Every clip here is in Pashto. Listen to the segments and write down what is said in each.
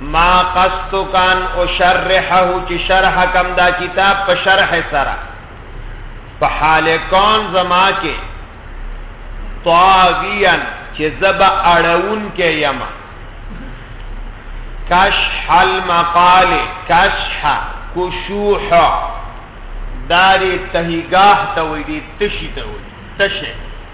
ما قصد کان او شرحه چې شرح کم دا کتاب په شرح سره په حال کون زما کې طاغیا چې زب اړون کې یما کشح المقال کشح کشوح داری تهیگاه تا ویدی تشی تا ویدی تشه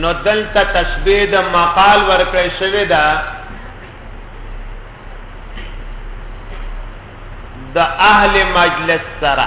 نو دلته تشبیه د مقال ورکړی شوی دا د اهل مجلس سره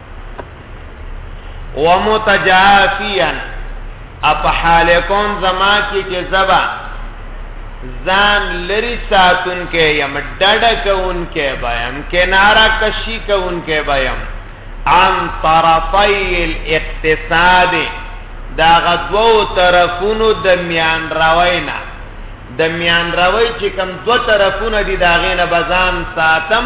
ومتجافيا اپ حال کون زما کې چې زبا ځان لري ساتون کې يم ډډ کون کې بيم کنارا کشي کون کې بيم عن طرفي الاقتصاد دا غدو طرفونو د میان روینا د میان روی چې کم دو طرفونه دي دا غینه بزان ساتم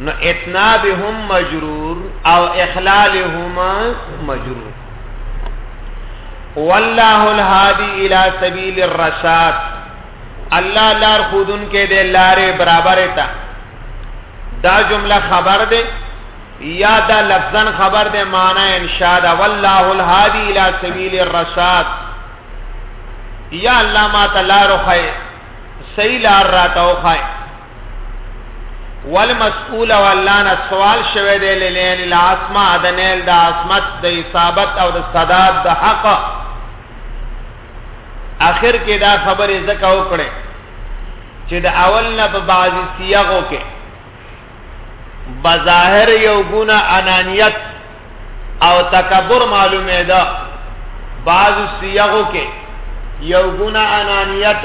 نو اتنابهم مجرور او اخلالهم مجرور والله الهادي الى سبيل الرشاد الله لار خودن کې دې لارې برابر تا دا جمله خبر ده یا دا لفظن خبر ده معنی انشاء دا والله الهادي الى سبيل الرشاد یا الله ما تعالی روخه صحیح لار راتاو خای والمسئول واللانه سوال شوه دی لین العصمه د نیل د عصمت د اصابت او د صداد د حق اخر کې دا خبره زکه وکړي چې د اول نه په بعضی سیاغو کې بظاهر یو ګونه انانیت او تکبر معلومه ده بعضی سیاغو کې یو ګونه انانیت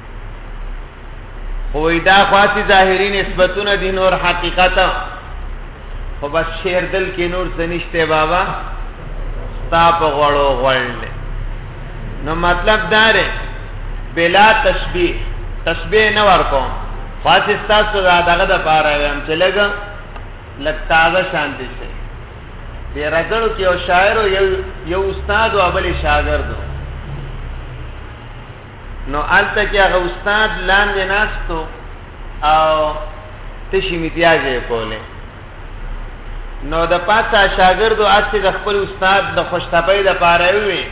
خو دا خاصی ظاهری نسبتونه دي نور حقیقت خو بس شعر دل کې نور څه نشته بابا ستا په غړو غړل نو مطلب دا دی بلا تشبیه تشبیه نه ورکوم خاص تاسو دا دغه د پاره ویم چې لګ لګ تازه شان دي شي د رګړو کې یو شاعر یو یو استاد او بل شاګرد نو الته چې هغه استاد لاندې ناستو او تشي میتیازې کوله نو د پاسه شاګردو اسی د خپل استاد د خوشتپې د پاره وي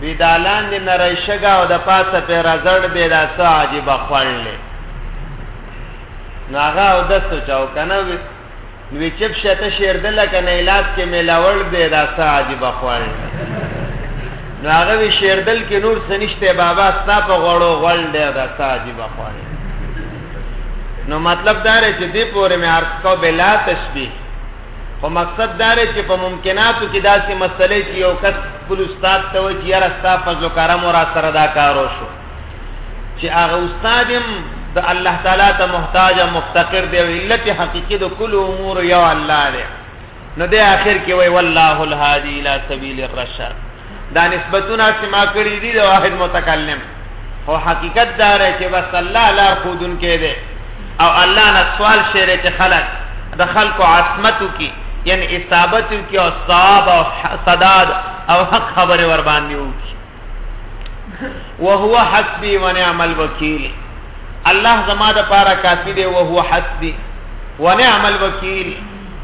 وی دالان دې نریشګه او د پاسه په رزړ به راسه عجیب خړلې نو هغه او د سوچاو کنه نوی چپ شته شیر د لکه نه لاس کې ملاول دی دا څه عجیب خپل نو هغه وی شیر دل کې نور سنشته بابا ستا په غړو غړ دی دا څه عجیب خپل نو مطلب دا رې چې دې پورې مې ارث کو بلا تشبیه خو مقصد دا رې چې په ممکناتو کې داسې مسلې چې یو کس بل استاد ته وایي چې یاره ستا فضل کرم را سره دا کارو شو چې هغه استاد هم د الله تعالی ته محتاج او مفتقر دی او علت حقيقي د کل امور یو الله دی نو د اخر کې وای والله الهادي الى سبيل الرشاد دا نسبتونه چې ما کړی دي د واحد متکلم او حقیقت دا رې چې بس الله لا خودن کې دی او الله نه سوال شری چې خلق د خلکو عصمتو کې یعنی اصابت کې او ثواب او صداد او حق خبره ور باندې وکړي وهو حسبي ونعم الوکیل الله زما د پاره کافی دی او هو حسبي ونعم الوکیل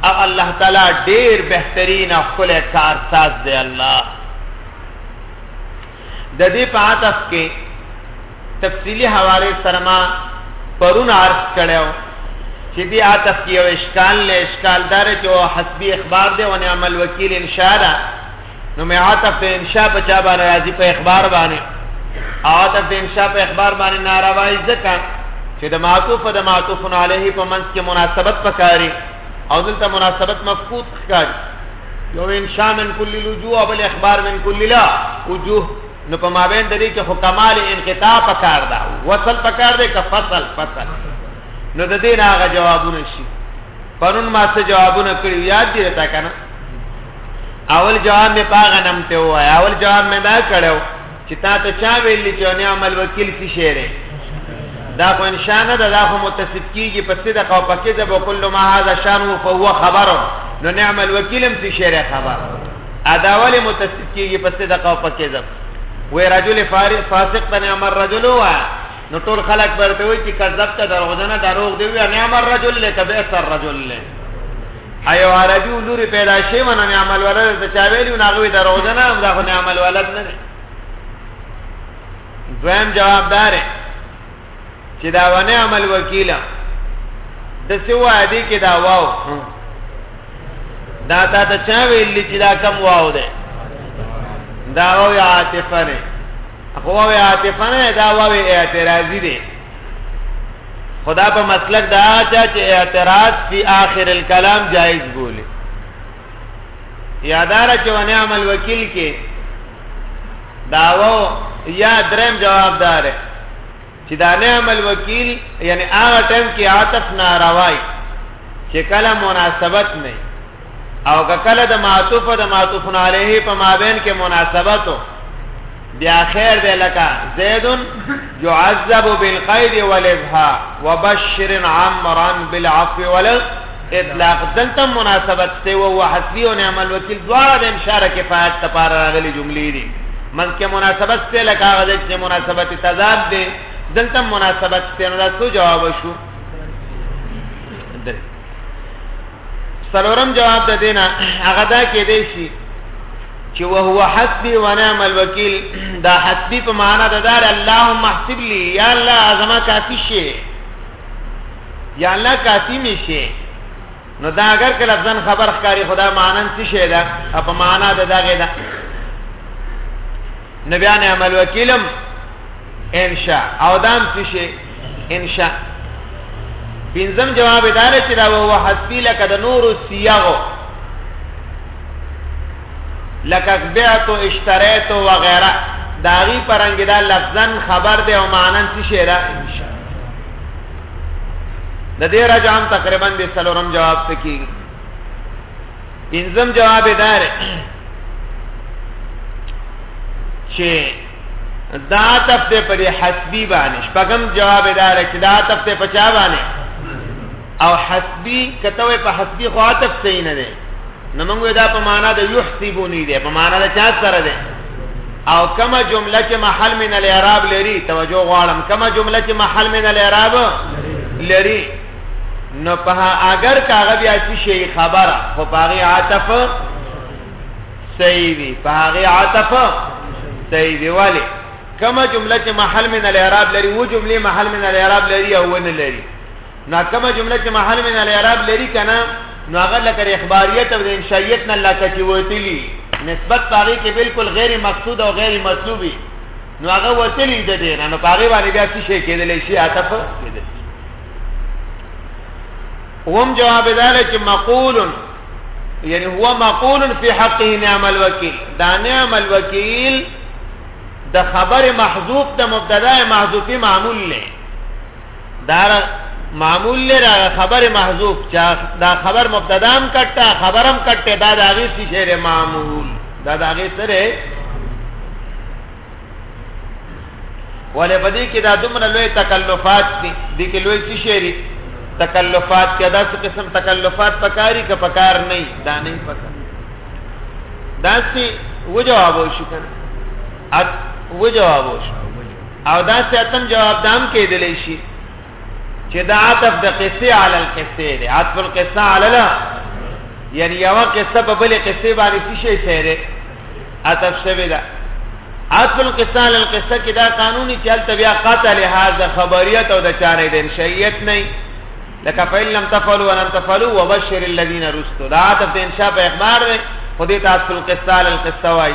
او الله تعالی ډیر بهترین خپل کارساز دی الله د دې په عطف کې تفصیلی حواله سره ما پرون عرض کړو چې دې عطف کې یو اشکال له اشکال دار چې او حسبي اخبار دی او نعم الوکیل انشاء الله نو می عطف د انشاء په چا باندې راځي په اخبار باندې عطف د انشاء په اخبار باندې ناروایي ځکه چې د معطوف د معطوف علیه په منځ کې مناسبت پکاري او دلته مناسبت مفقود ښکاري یو انشاء من کل لجوء او بل اخبار من کل لا وجوه نو په مابین د دې کې خو کمال انقطاع پکار ده وصل پکار ده که فصل فصل نو د دې نه هغه جوابونه شي پرون ما څه جوابونه کړی یاد دی تا کنه اول جواب می پاغه نم ته وای اول جواب می دا کړو چې تا ته چا ویل چې نه عمل وکیل سی شعر دا خو ان شاء الله دا خو متصف کیږي په صدق او په کذب او کله ما هاذا شان او فهو خبر نو نعم الوکیلم سی شعر خبر ادا ولی متصف کیږي په صدق او په کذب وې رجل فارس فاسق تنه امر رجل وا نو ټول خلک برته وي چې کذب ته دروغجنه دروغ دی وی نه امر رجل له تبع سر رجل له ایو عربي ولوري پیدا شي ونه نه عمل ولر ته چا ویلو نه غوي دروځنه هم دا خو نه عمل ولر نه دی دویم جوابدار چې دا ونه عمل وکیلا د سیو ادي کې دا واو دا تا ته چا ویل چې دا کم واو ده دا واو عاطفه نه خو واو عاطفه نه دا واو اعتراضی دی خدا په مسلک دا چا چې اعتراض فی آخر الكلام جائز بولی یادار چې ونعم الوکیل کې داو یا درم جوابدار چې دا نعم الوکیل یعنی هغه ټیم کې عاطف ناروای چې کله مناسبت نه او کله د معطوف او د معطوف علیه په مابین کې مناسبت او بیا خیر دی لکه زید يعذب بالقید والابها وبشر عمرا بالعفو والغفران اطلاق دلته مناسبت ته او حسبی او نعم الوکیل دواړه د انشاره کفایت لپاره راغلي جملې دي من کې مناسبت ته لکه هغه چې مناسبت تضاد دي دلته مناسبت ته نو تاسو جواب شو سلورم جواب ده دینا هغه دا کې دی شي چې وهو حسبي ونعم الوکیل دا حسبي په معنا ده دا اللهم احسب لي یا الله ازما کافي شي یا الله کافی می شي نو دا اگر کله ځن خبر ښکاری خدا مانن څه شي دا په معنا د دغه دا نبیان عمل وکیلم انشاء او دام څه شي انشاء پینځم جواب دار چې دا وو حسبی لکه د نور سیاغو لکه بعت اشتریت و غیره داغي پرنګ دا لفظا خبر دی او معنا څه شی ده د دې رجام تقریبا د سلورم جواب څه کی پنځم جواب دار چې دا تفته پر حسبی باندې شپږم جواب دار چې دا تفته پچا باندې او حسبی کته وې په حسبی خو عطف صحیح نه ده نو موږ دا په معنا د یحسبونی ده په معنا د چا سره ده او کما جمله چې محل من الاعراب لري توجه غواړم کما جمله چې محل من الاعراب لري نو په اگر کاغه بیا چې شی خبره خو پاغي عاطف صحیح وي پاغي عاطف صحیح وي والي کما جمله چې محل من الاعراب لري و جمله محل من الاعراب لري او ونه لري نو کومه جمله چې محل من الاعراب لري کنه نو هغه لکه اخباریت او انشائیت نه لکه چې وتلی نسبت پاره کې بالکل غیر مقصود او غیر مطلوبي نو هغه وتلی د دې نه نو پاره باندې بیا څه شي کېدل شي عطف کېدل وهم جواب داله چې مقول یعنی هو مقول فی حقه نعم الوکیل دا نعم الوکیل د خبر محذوف د مبتدا محذوفی معمول نه دار معمول لرا خبر محذوف چا دا خبر مبتدا هم کټه خبرم کټه دا د هغه سی شعر معمول دا د هغه سره ولې پدې کې دا دومره لوی تکلفات دي د کې لوی څه شعر تکلفات کې دا څه قسم تکلفات پکاري که پکار نه دا نه پکار دا سی و جواب وشو کنه ات و جواب وشو او دا ساتم جواب دام کې دلی شي چې دا عطف د قصه علی القصه دی عطف القصه علی لا یعنی یو قصه په بل قصه باندې څه شي سره عطف شوی دا عطف القصه علی القصه کې دا قانوني چل تبیا قطع لحاظ د خبریت او د چارې دین شیعت نه لکه فإن لم تفعلوا ولن تفعلوا وبشر الذين رستوا دا عطف د انشاء په اخبار دی خو دې تاسو القصه علی القصه وایي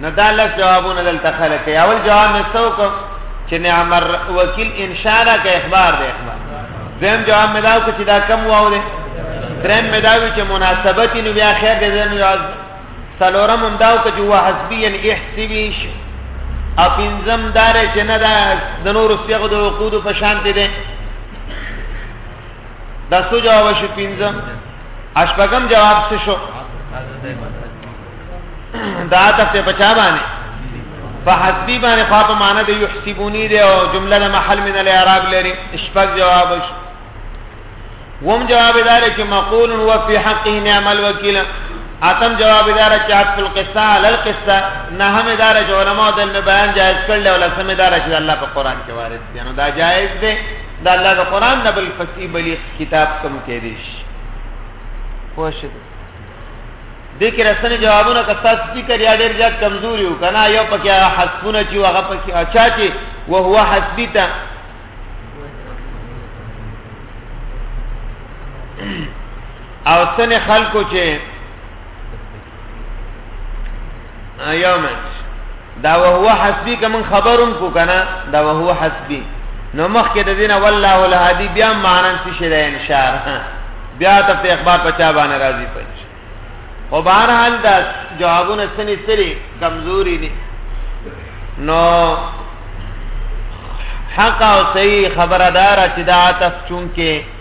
نو دا لږ جوابونه دلته خلک یې اول جواب مې څوک چې نعمر وکیل ان شاء الله کې اخبار دی اخبار زم جواب مې داو چې دا کم واو دی درم مې داوي چې مناسبت نو بیا خیر دې زم جواز سلورم هم داو چې هو حسبيا احسبيش او پنځم دار چې نه دا د نور سیغه د عقود په شان دي دا څو جواب شي پنځم اشپغم جواب څه شو دا تاسو په چا باندې په حسبی باندې خو په معنی د یحسبونی دی او جمله د محل من الاعراب لري اشفق جواب شو وم جواب دار چې مقول و فی حقه نعم الوکیل اتم جواب دار چې عطف القصه علی القصه نه هم دار چې علماء د بیان جائز کړل او لسم دار چې الله په قران کې وارد دي نو دا جائز دی دا الله د قران نه بل فصیح بلیغ کتاب کم کې دي خوښه دې کې رسنه جوابونه کستا سپی کړی ډېر زیات کمزوري و کنه یو پکې حسبونه چې هغه پکې اچا چې او هو حسبی ته او سن خلکو چې ایوم دا وهو حسبی کوم خبرم کو کنه دا وهو حسبی نو مخکې د دینه والله الهادی بیا معنی څه شي ده ان شاء الله بیا ته په اخبار پچا باندې راضی پچ او بهر حال دا جوابونه سني سری کمزوري دي نو حق او صحیح خبردار چې دا عطف چون کې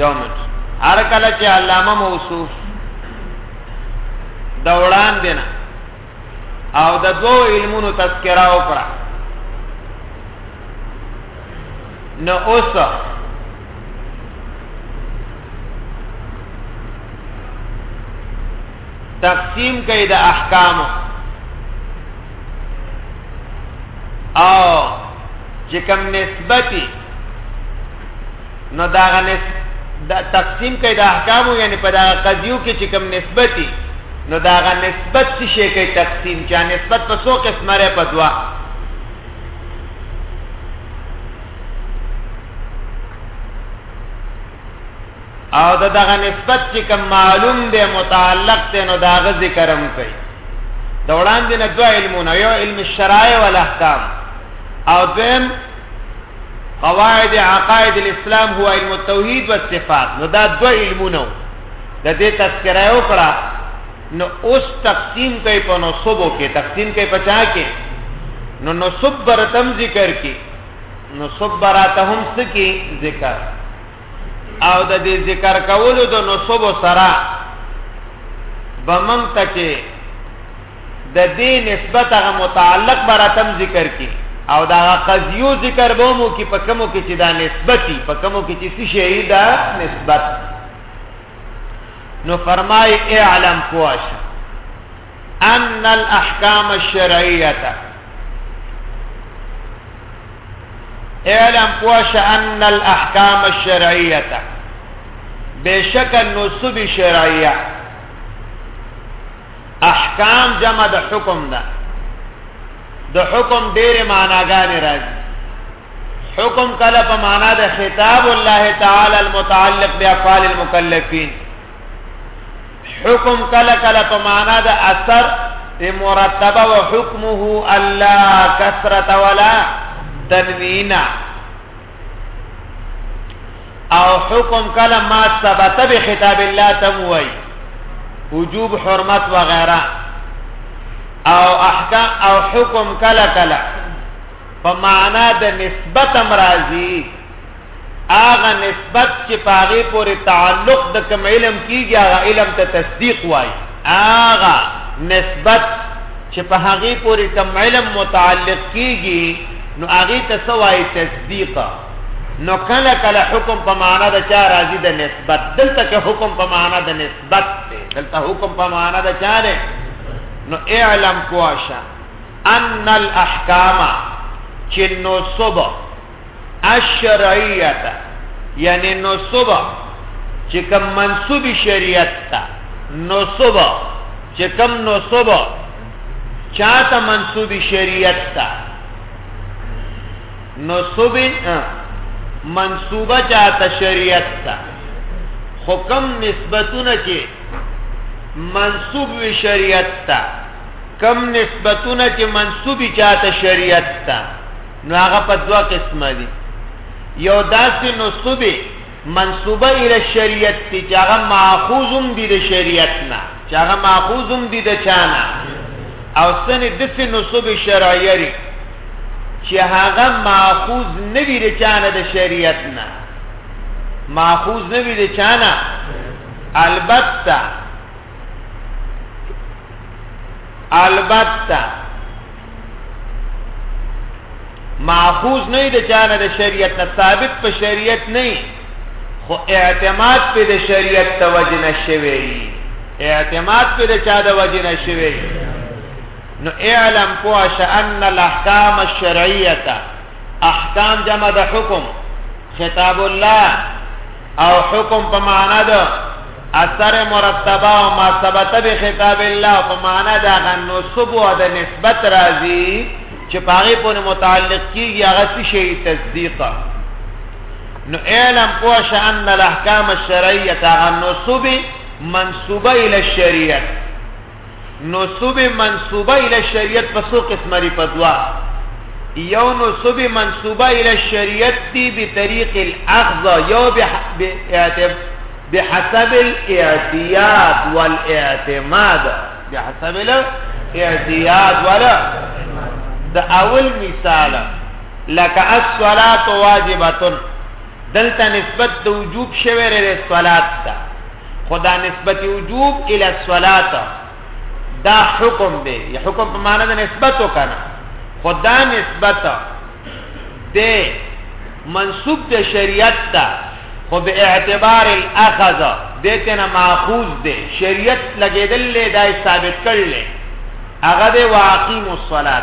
یو منټ هر کله چې علامه موصوف د وړاندې نه او د دوو علمونو تذکرہ وکړه نو اوس تقسیم کوي د احکامو او چې کوم نسبتي نو دا غنس دا تقسیم کوي د احکامو یعنی په دا قضیو کې چې کوم نسبتي نو دا غ نسبت څه شي کوي تقسیم چې نسبت په څو قسمه لري په دوا او دا دغه نسبت چې کوم معلوم دی متعلق دی نو دا غ ذکرم کوي دا وړاندې نه دوه علمونه یو علم الشرایع والاحکام او دیم قواعد عقائد الاسلام هو علم التوحید والصفات نو دا دوه علمونه د دې تذکرہ وکړه نو اوس تقسیم کوي په نصبو کې تقسیم کوي په چا کې نو نصب برتم ذکر کې نو صبراتهم سکی ذکر او د دې ذکر کولو د نصب سره بمن تکي د دې نسبت هغه متعلق براتم ذکر کی او دا قضیو ذکر بومو کی په کومو کې چې دا نسبتي په کومو کې چې څه شی دا نسبت نو فرمای اعلم پوښ ان الاحکام الشرعیه اعلم پوش ان الاحکام الشرعیه بشک نصب شرعیه احکام جمع د حکم ده د حکم ډېر معناګانې راځي حکم کله په معنا د خطاب الله تعالی المتعلق بافعال المکلفین حکم کله کله په معنا د اثر په مرتبه او حکمه الله کثرت ولا تنوینا او حکم کله ما ثبت به خطاب الله تم وای وجوب حرمت وغیرہ او احکام او حکم کله کله په معنا د نسبت امراضی هغه نسبت چې په هغې پورې تعلق د کوم علم کېږي هغه علم ته تصدیق وایي هغه نسبت چې په هغې پورې کوم علم متعلق کېږي نو هغې ته څه وایي تصدیق نو کله کله حکم په معنا د چا راځي د نسبت دلته کې حکم په معنا د نسبت دی دلته حکم په معنا د چا دی نو اعلم کواشا ان الاحکام چې نو صبح الشرعیت یعنی نصب چې کوم منسوب شریعت ته نصب چې کوم نصب چاته منسوب شریعت ته نصب منسوبه چاته شریعت ته حکم نسبتونه چې منسوب وی شریعت ته کم نسبتونه چې منسوبي چاته شریعت ته نو هغه په دوه قسمه دي یو داسې نصبه منصوبه اله شریعت دي چې هغه ماخوذم دي د شریعت نه چې هغه ماخوذم دي د چانه او سنې داسې نصبه شرعیه لري چې هغه ماخوذ نه وي د چانه د شریعت نه ماخوذ نه وي د چانه البته البته ماخوذ نه د چانه د شریعت نه ثابت په شریعت نه خو اعتماد په د شریعت توجه نشوي اعتماد په د چا د وجه نشوي نو اعلم پوش ان الاحکام الشرعیه احکام جمع د حکم خطاب الله او حکم په معنا ده اثر مرتبه او ما ثبت به خطاب الله په معنا ده غنو سبو د نسبت راځي چې پاغه په متعلق کیږي هغه څه شی تصدیق نو علم پوش ان الاحکام الشرعیه غنو سبو منسوبه الى الشریعه نسب منسوبه الی الشریعت په څو قسمه لري په دوا یو نسب منسوبه الی الشریعت دی بطریق الاخذ یو بحسب الاعتیاد والاعتماد بحسب الاعتیاد ولا د اول مثال لکه الصلاه واجبه دلته نسبت د وجوب شوه لري صلات ته خدا نسبت وجوب الى الصلاه دا حکم دی یا حکم په معنی د نسبت وکنه خدا نسبت دی منسوب د شریعت ته خو به اعتبار الاخذ دته نه ماخوذ دی شریعت لګیدل دی ثابت کړل هغه دی واقیم الصلاه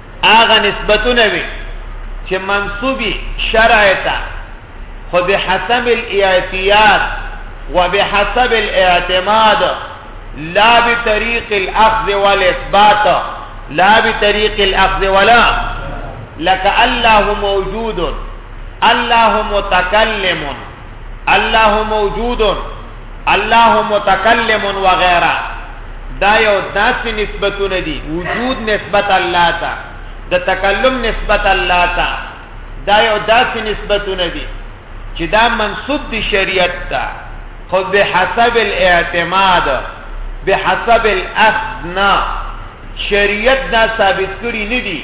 آغا نسبتونه وي چه منصوبی شرع ته خو بحسب و بحسب الاعتماد لا بطريق الاخذ والاثبات لا بطريق الاخذ ولا لك اللہ موجود اللہ متكلم الله موجود الله متکلم و غیره دا یو داسې نسبتونه دي وجود نسبت الله ته د تکلم نسبت الله ته دا یو داسې نسبتونه دي چې دا منسوب دي شریعت ته خو به حسب الاعتماد به حسب الاخذ نه شریعت دا ثابت کړی نه دي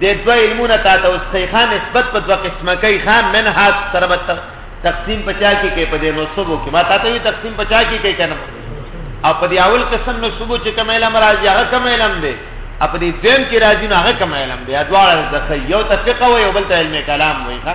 د دوه علمونه تا ته اوس کوي خان نسبت په دوه قسمه کوي خان منهاج سره به تقسیم پچا کې کې په دې نو صبو کې ما تا ته تقسیم پچا کې کې کنه او په دې اول قسم نو صبو چې کوم علم راځي هغه کوم علم دی او په دې دیم کې راځي نو هغه کوم علم دی دواړه د یو ته فقه وي او بل ته علم کلام وي ښا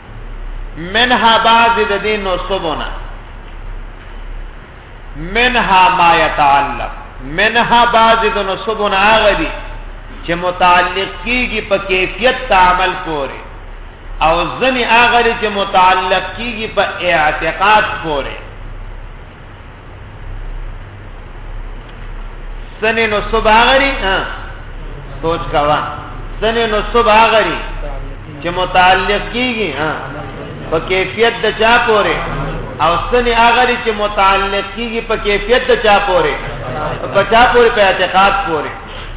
منها بعض د دې نصبونه منها ما يتعلق منها بعض د نصبونه هغه دي چې متعلق کیږي په کیفیت تعامل پورې او ځنی هغه چې متعلق کیږي په اعتقاد پورې سنه نو صبح غری ها سوچ کوا سنه نو صبح غری چې متعلق کیږي ها په کیفیت د چا پورې او سنه غری چې متعلق کیږي په کیفیت د چا پورې په چا پورې په اعتقاد پورې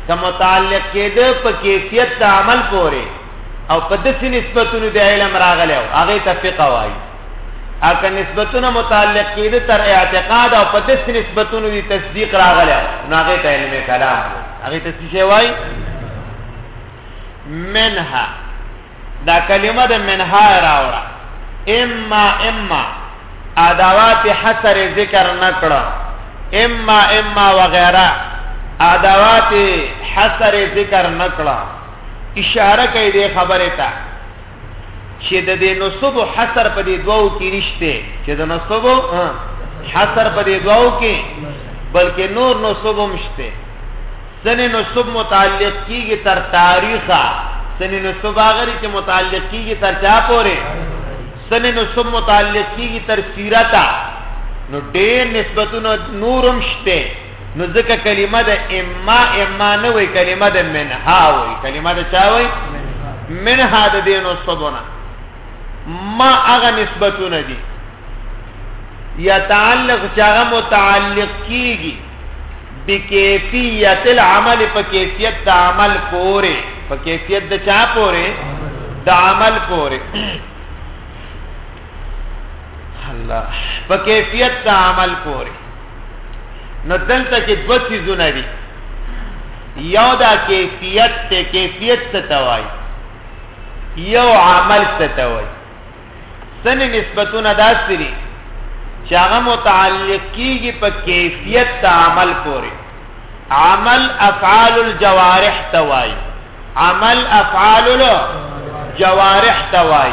که متعلق کېده په کیفیت د عمل پورې او په دسې نسبتونو د علم راغلی او هغه ته فقه وایي اګه نسبتونه متعلق کیده تر اعتقاد او په دې نسبتونو دی تصدیق راغله نو هغه ته علم کلام هغه ته څه وای منها دا کلمه د منها راوړه اما اما ادوات حصر ذکر نکړه اما اما وغیرہ ادوات حصر ذکر نکړه اشاره کوي د خبره ته چې د دې نصب او حصر په دې دواو کې نشته چې د نصب او حصر په دې دواو کې بلکې نور نصب هم شته سنه نصب متعلق کیږي تر تاریخه سنه نصب هغه چې متعلق کیږي تر چا پورې سنه نصب متعلق کیږي تر سیرتا نو ډېر نسبتونه نورم شته نو ځکه کلمه د اما اما نه وي کلمه د منها وي کلمه د چا وي منها د دین او صدونه ما هغه نسبتونه دي یا تعلق چاغه متعلق کیږي بکیفیت العمل په کیفیت د عمل پورې په کیفیت د چا پورې د عمل پورې الله په کیفیت د عمل پورې نو دلته کې دوه سيزونه دي یو دا کیفیت ته کیفیت څه توای یو عمل څه توای سن نسبتونه داسري چې هغه متعلق کیږي په کیفیت د عمل پورې عمل افعال الجوارح توای عمل افعال الجوارح توای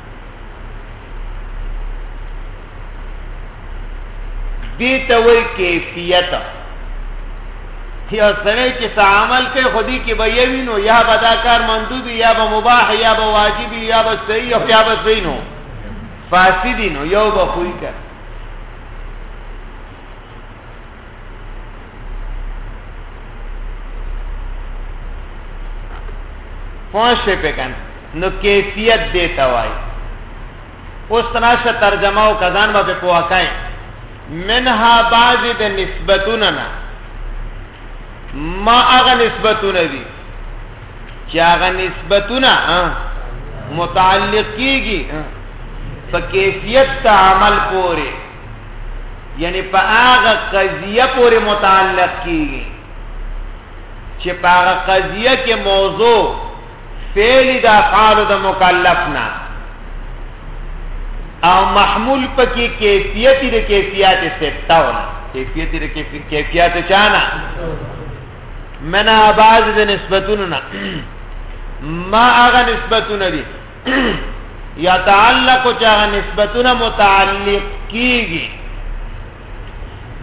دیتا وی کیفیت یو سره چې څه عمل کوي خو دې کې به یوي نو یا به دا کار مندوب یا به مباح یا به واجب یا به صحیح او یا به صحیح نو فاسد نو یو به خوې کړ پوښې په کان نو کیفیت دی توای اوس تناشه ترجمه او کزان به په واکای منها بعض د نسبتونه نه ما هغه نسبتونه دي چې هغه نسبتونه متعلق کیږي په کیفیت عمل پورې یعنی په هغه قضیه پورې متعلق کیږي چې په هغه قضیه کې موضوع فعل د افعال د مکلف نه او محمول پکې کیفیت د کیفیت ستا ولا کیفیت د کیفیت چانا منا باز د نسبتونو نه ما هغه نسبتونه دي یا تعلق چې هغه نسبتونه متعلق کیږي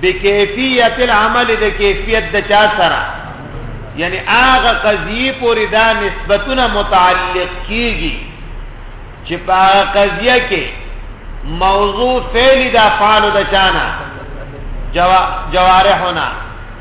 بکیفیت العمل د کیفیت د چا سره یعنی هغه قضیه پورې دا نسبتونه متعلق کیږي چې په هغه قضیه کې موضوع فعلی د افعال د چانا جوارحنا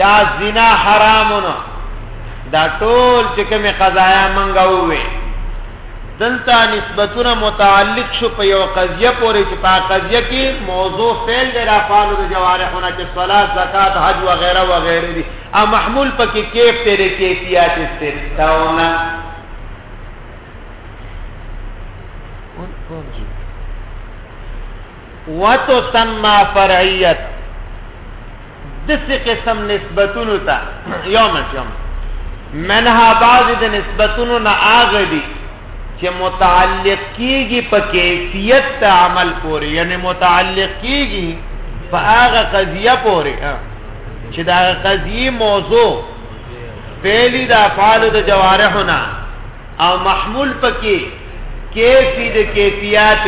یا زنا حرامونه دا ټول چې کومه قضایا منګه وې دلته نسبتونه متعلق شو په یو قضیه پورې چې په قضیه کې موضوع فعل د رافعال د جوارحونه کې صلات زکات حج و غیره و غیره دي ا محمول پکې کیف تیرې کیفیت استاونه وتسمى فرعیت دسی قسم نسبتونو تا یوم یوم منها بعض د نسبتونو نه آغه دي چې متعلق کیږي په کیفیت د عمل پورې یعنی متعلق کیږي په هغه قضیه پورې چې دا قضیه موضوع فعلی د افعال د جوارحنا او محمول پکې کیفی د کیفیات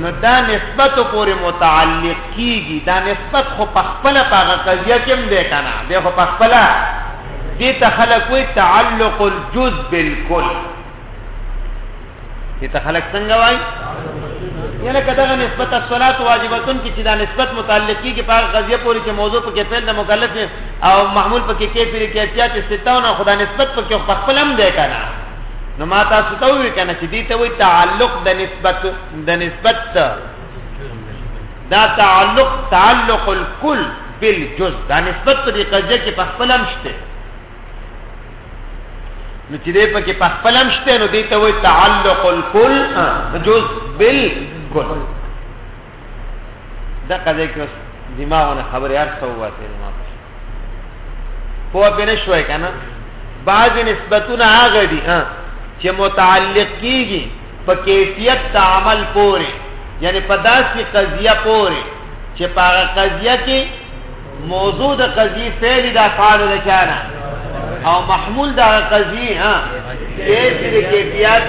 نو دا نسبت پورې متعلق کیږي دا نسبت خو په خپل پاغه قضیه کې هم ده کنه ده خو په خپل دې ته خلق وي تعلق الجز بالکل دې ته خلق څنګه وایي یعنی کداغه نسبت الصلات واجبتون کې چې دا نسبت متعلق کیږي په قضیه پورې چې موضوع په کې فعل د مکلف او معمول پکې کې پیر کې اتیا چې ستاونه خدا نسبت پکې په خپل هم دی کنه نو ما تاسو ته وی کنه چې دې ته وی تعلق د نسبت د نسبت دا تعلق تعلق الكل بالجز دا نسبت په دې قضیه کې په خپل هم شته نو چې دې پکې په خپل هم شته نو دې ته وی تعلق الكل جز بالکل دغه ځای کې اوس دماغونه خبرې هر څه ووتې ما پوه پې نه شوی که نه بعضې نسبتونه هغه دي چې متعلق کېږي په کیفیت د عمل پورې یعنی په داسې قضیه پورې چې په هغه قضیه کې موضوع د قضیې فعلي د افعالو د چا نه او محمول د هغه قضیې ها کیفیت کیفیت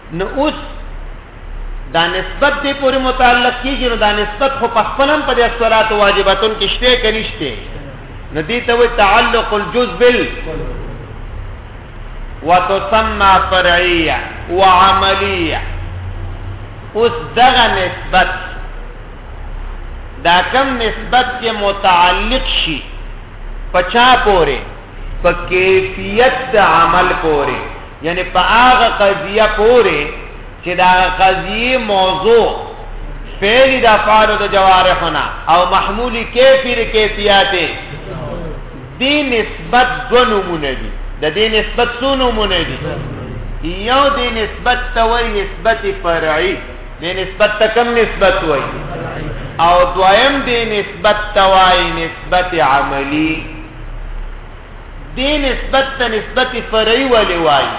نو اوس دا نسبت دې پورې متعلق کیږي نو دا نسبت خو په خپل هم په دې صلات واجباتن کې شته کې نشته نو دې ته وي تعلق الجز بال وتسمى فرعيه وعمليه اوس دغه نسبت دا کم نسبت چې متعلق شي پچا پوره په کیفیت عمل پوره یعنی په هغه قضیه پورې چې دا قضیه موضوع فعل د افعال د جوارحنا او محمولی کیفی د کیفیات دی نسبت دو نمونه دي د دې نسبت څو نمونه دي یو دې نسبت ته وایي نسبت فرعي دې نسبت ته کوم نسبت وایي او دویم دې نسبت ته وایي نسبت عملی دې نسبت ته نسبت فرعي ولې وایي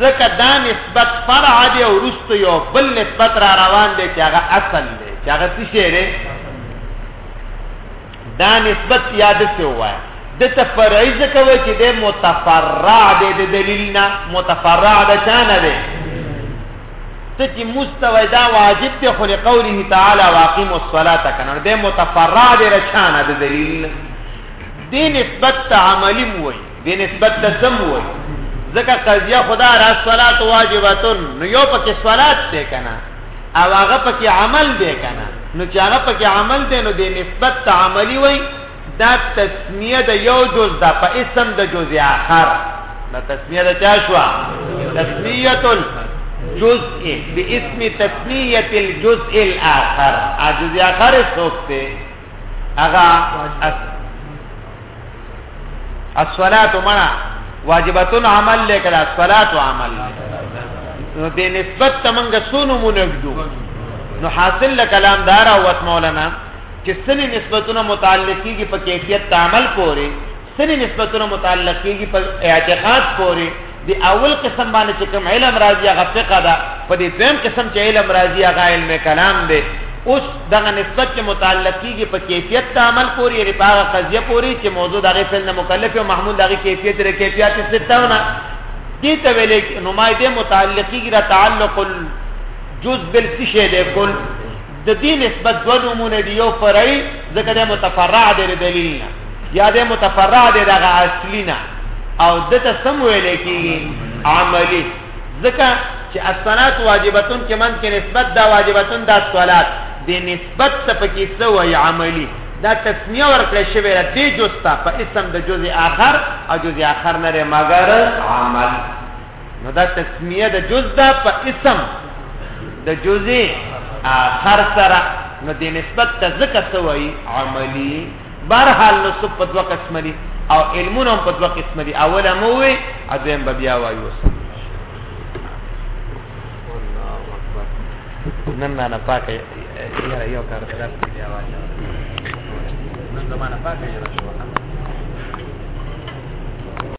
ځکه دا نسبت فرع دی او وروسته یو بل نسبت را روان دی چې هغه اصل دی چې هغه څه شی دی دا نسبت یا داسې ووایه ده ته فرعي ځکه وایي چې دی متفرع دی د دلیل نه متفرع د چا نه دی ته چې مستوی دا واجب دی خو لقوله تعالی واقیم الصلاة کنه دی متفرع دی رچانه د دلیل نه دې نسبت ته عملی وای دې نسبت ته سم وای ځکه قضیه خدا را صلات واجباتن نو یو پکې صلات ته کنه او هغه پکې عمل دی کنه نو چې هغه پکې عمل دی نو دې نسبت ته عملی وای دا تسمیه د یو جز دا په اسم د جز اخر دا تسمیه د چا شو تسمیه الجزء باسم تسمیه الجزء الاخر اجزء اخر سوکته هغه الصلاه منا واجبتون عمل لیکل الصلاه عمل نو د نسبت تمنګ سونو مونږدو نو حاصل له کلام دار او مولانا چې سني نسبتونه متعلق کیږي په کیفیت عمل پورې سني نسبتونه متعلق کیږي په اعتقاد پورې دی اول قسم باندې چې کوم علم راځي هغه فقه ده په دې دویم قسم چې علم راځي هغه علم کلام دی اوس دغه نسبت چې متعلق کیږي په کیفیت ته عمل پورې یعنی په هغه قضیه پورې چې موضوع دغه فعل نه مکلف او محمود دغه کیفیت لري کیفیت ستونه دې ته ویلې نمایده متعلق کیږي را تعلق الجزء بالفشل کل د دې نسبت دوه نومونه دي یو فرعي ځکه د متفرع دی د دلیل نه یا د متفرع دی دغه اصلي نه او د ته سم ویل کېږي عملی ځکه چې الصلات واجبتون کې من کې نسبت دا واجبتون دا صلات د نسبت څخه پکې څه وایي عملی دا تسمیه ورکړې شوې را دې جز ته په اسم د جزء آخر او جزء آخر نه مګر عمل نو دا تسمیه د جز دا په اسم د جز اخر سره نو د نسبت ته ځکه سوی عملی برحال نو سب په دوه قسم دي او علمونه هم په دوه قسم دي اوله مو وي اځم به بیا وایو نن نه نه پاکه یاره یو کار خلاص بیا وایو نن زمانه پاکه یاره شو